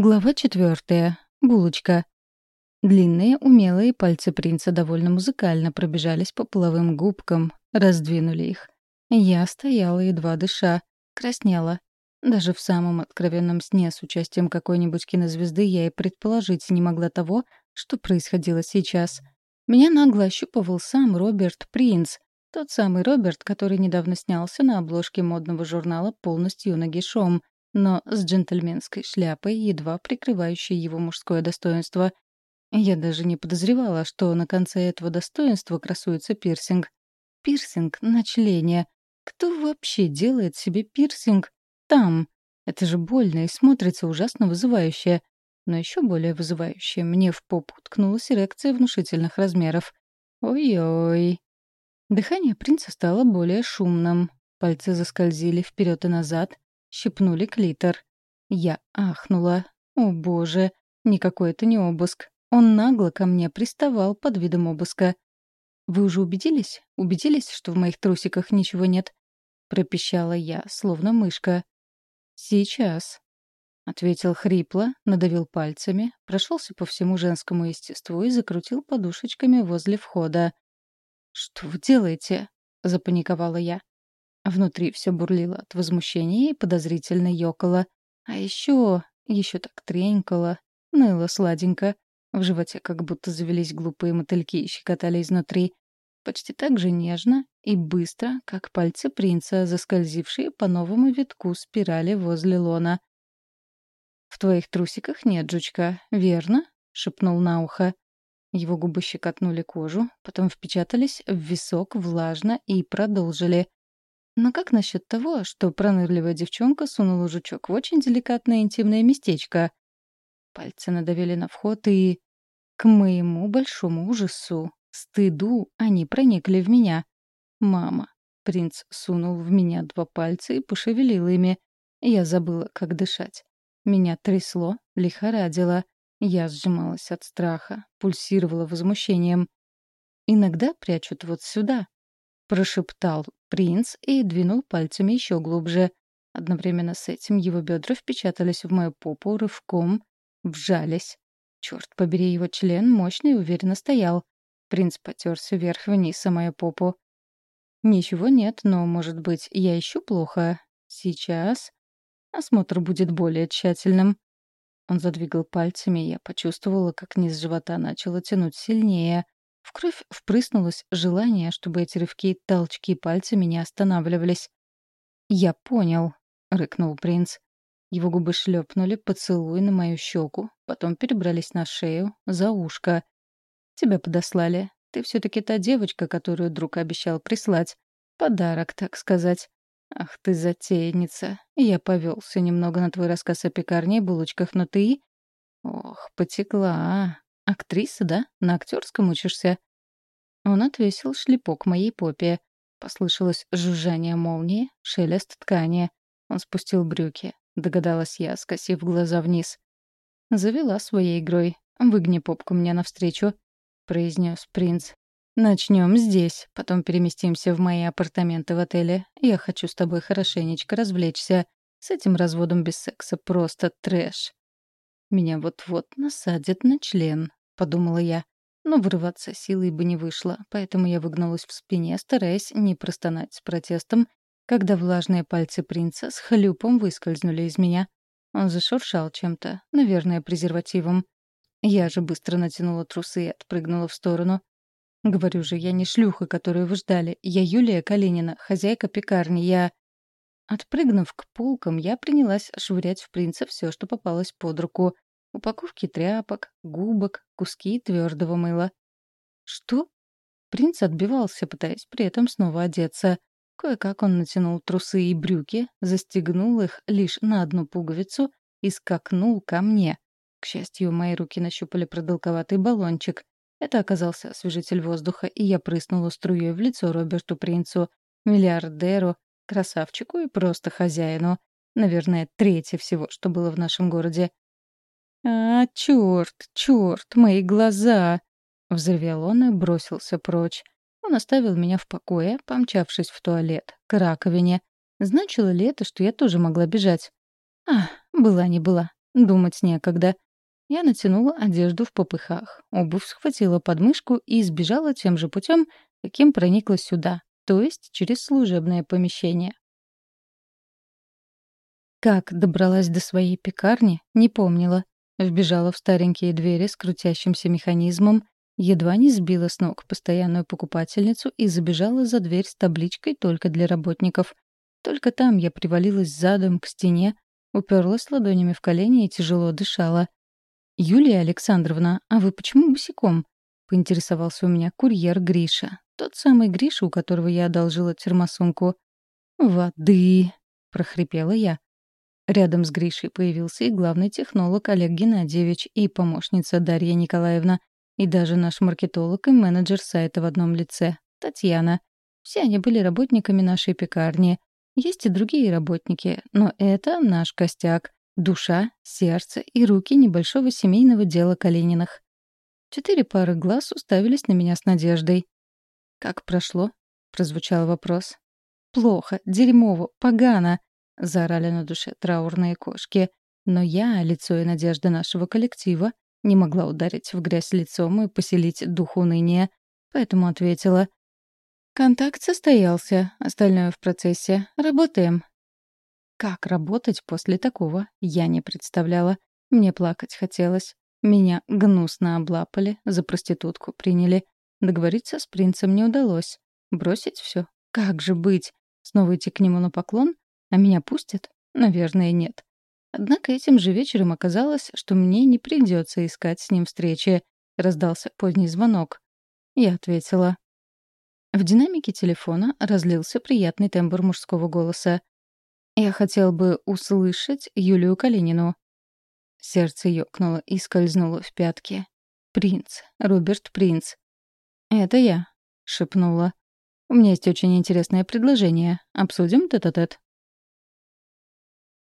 Глава четвертая. Булочка. Длинные, умелые пальцы принца довольно музыкально пробежались по половым губкам, раздвинули их. Я стояла, едва дыша, краснела. Даже в самом откровенном сне с участием какой-нибудь кинозвезды я и предположить не могла того, что происходило сейчас. Меня нагло ощупывал сам Роберт Принц, тот самый Роберт, который недавно снялся на обложке модного журнала полностью нагишом — но с джентльменской шляпой, едва прикрывающей его мужское достоинство. Я даже не подозревала, что на конце этого достоинства красуется пирсинг. Пирсинг на члене. Кто вообще делает себе пирсинг там? Это же больно и смотрится ужасно вызывающе. Но еще более вызывающе мне в попу ткнулась эрекция внушительных размеров. Ой-ой. Дыхание принца стало более шумным. Пальцы заскользили вперед и назад, щипнули клитор. Я ахнула. О боже, никакой это не обыск. Он нагло ко мне приставал под видом обыска. «Вы уже убедились? Убедились, что в моих трусиках ничего нет?» — пропищала я, словно мышка. «Сейчас», — ответил хрипло, надавил пальцами, прошелся по всему женскому естеству и закрутил подушечками возле входа. «Что вы делаете?» — запаниковала я. Внутри все бурлило от возмущения и подозрительно ёкало. А еще, еще так тренькало, ныло сладенько. В животе как будто завелись глупые мотыльки и щекотали изнутри. Почти так же нежно и быстро, как пальцы принца, заскользившие по новому витку спирали возле лона. «В твоих трусиках нет жучка, верно?» — шепнул на ухо. Его губы щекотнули кожу, потом впечатались в висок влажно и продолжили. Но как насчет того, что пронырливая девчонка сунула жучок в очень деликатное интимное местечко? Пальцы надавили на вход, и... К моему большому ужасу, стыду, они проникли в меня. «Мама». Принц сунул в меня два пальца и пошевелил ими. Я забыла, как дышать. Меня трясло, лихорадило. Я сжималась от страха, пульсировала возмущением. Иногда прячут вот сюда, прошептал принц и двинул пальцами еще глубже. Одновременно с этим его бедра впечатались в мою попу рывком, вжались. Черт побери, его член мощный и уверенно стоял. Принц потерся вверх-вниз о мою попу. Ничего нет, но, может быть, я ищу плохо. Сейчас осмотр будет более тщательным. Он задвигал пальцами, и я почувствовала, как низ живота начало тянуть сильнее. В кровь впрыснулось желание, чтобы эти рывки и толчки пальцами не останавливались. «Я понял», — рыкнул принц. Его губы шлепнули поцелуй на мою щеку, потом перебрались на шею, за ушко. «Тебя подослали. Ты все-таки та девочка, которую друг обещал прислать. Подарок, так сказать. Ах ты затейница. Я повелся немного на твой рассказ о пекарне и булочках, но ты... Ох, потекла. «Актриса, да? На актерском учишься?» Он отвесил шлепок моей попе. Послышалось жужжание молнии, шелест ткани. Он спустил брюки. Догадалась я, скосив глаза вниз. «Завела своей игрой. Выгни попку мне навстречу», — произнес принц. «Начнем здесь, потом переместимся в мои апартаменты в отеле. Я хочу с тобой хорошенечко развлечься. С этим разводом без секса просто трэш. Меня вот-вот насадят на член подумала я. Но вырываться силой бы не вышло, поэтому я выгнулась в спине, стараясь не простонать с протестом, когда влажные пальцы принца с хлюпом выскользнули из меня. Он зашуршал чем-то, наверное, презервативом. Я же быстро натянула трусы и отпрыгнула в сторону. Говорю же, я не шлюха, которую вы ждали. Я Юлия Калинина, хозяйка пекарни. Я... Отпрыгнув к полкам, я принялась швырять в принца все, что попалось под руку. Упаковки тряпок, губок, куски твердого мыла. «Что?» Принц отбивался, пытаясь при этом снова одеться. Кое-как он натянул трусы и брюки, застегнул их лишь на одну пуговицу и скакнул ко мне. К счастью, мои руки нащупали продолговатый баллончик. Это оказался освежитель воздуха, и я прыснула струей в лицо Роберту Принцу, миллиардеру, красавчику и просто хозяину. Наверное, третье всего, что было в нашем городе. «А, черт, черт, мои глаза!» — взревел он и бросился прочь. Он оставил меня в покое, помчавшись в туалет, к раковине. Значило ли это, что я тоже могла бежать? А, была не была. Думать некогда. Я натянула одежду в попыхах, обувь схватила подмышку и сбежала тем же путем, каким проникла сюда, то есть через служебное помещение. Как добралась до своей пекарни, не помнила. Вбежала в старенькие двери с крутящимся механизмом, едва не сбила с ног постоянную покупательницу и забежала за дверь с табличкой «Только для работников». Только там я привалилась задом к стене, уперлась ладонями в колени и тяжело дышала. «Юлия Александровна, а вы почему босиком?» — поинтересовался у меня курьер Гриша. Тот самый Гриша, у которого я одолжила термосумку. «Воды!» — прохрипела я. Рядом с Гришей появился и главный технолог Олег Геннадьевич, и помощница Дарья Николаевна, и даже наш маркетолог и менеджер сайта в одном лице — Татьяна. Все они были работниками нашей пекарни. Есть и другие работники, но это наш костяк — душа, сердце и руки небольшого семейного дела Калининых. Четыре пары глаз уставились на меня с надеждой. «Как прошло?» — прозвучал вопрос. «Плохо, дерьмово, погано!» — заорали на душе траурные кошки. Но я, лицо и надежда нашего коллектива, не могла ударить в грязь лицом и поселить дух уныния, поэтому ответила. «Контакт состоялся, остальное в процессе. Работаем». Как работать после такого, я не представляла. Мне плакать хотелось. Меня гнусно облапали, за проститутку приняли. Договориться с принцем не удалось. Бросить все? Как же быть? Снова идти к нему на поклон? А меня пустят? Наверное, нет. Однако этим же вечером оказалось, что мне не придется искать с ним встречи. Раздался поздний звонок. Я ответила. В динамике телефона разлился приятный тембр мужского голоса. «Я хотел бы услышать Юлию Калинину». Сердце ёкнуло и скользнуло в пятки. «Принц. Роберт Принц». «Это я», — шепнула. «У меня есть очень интересное предложение. Обсудим тет-а-тет».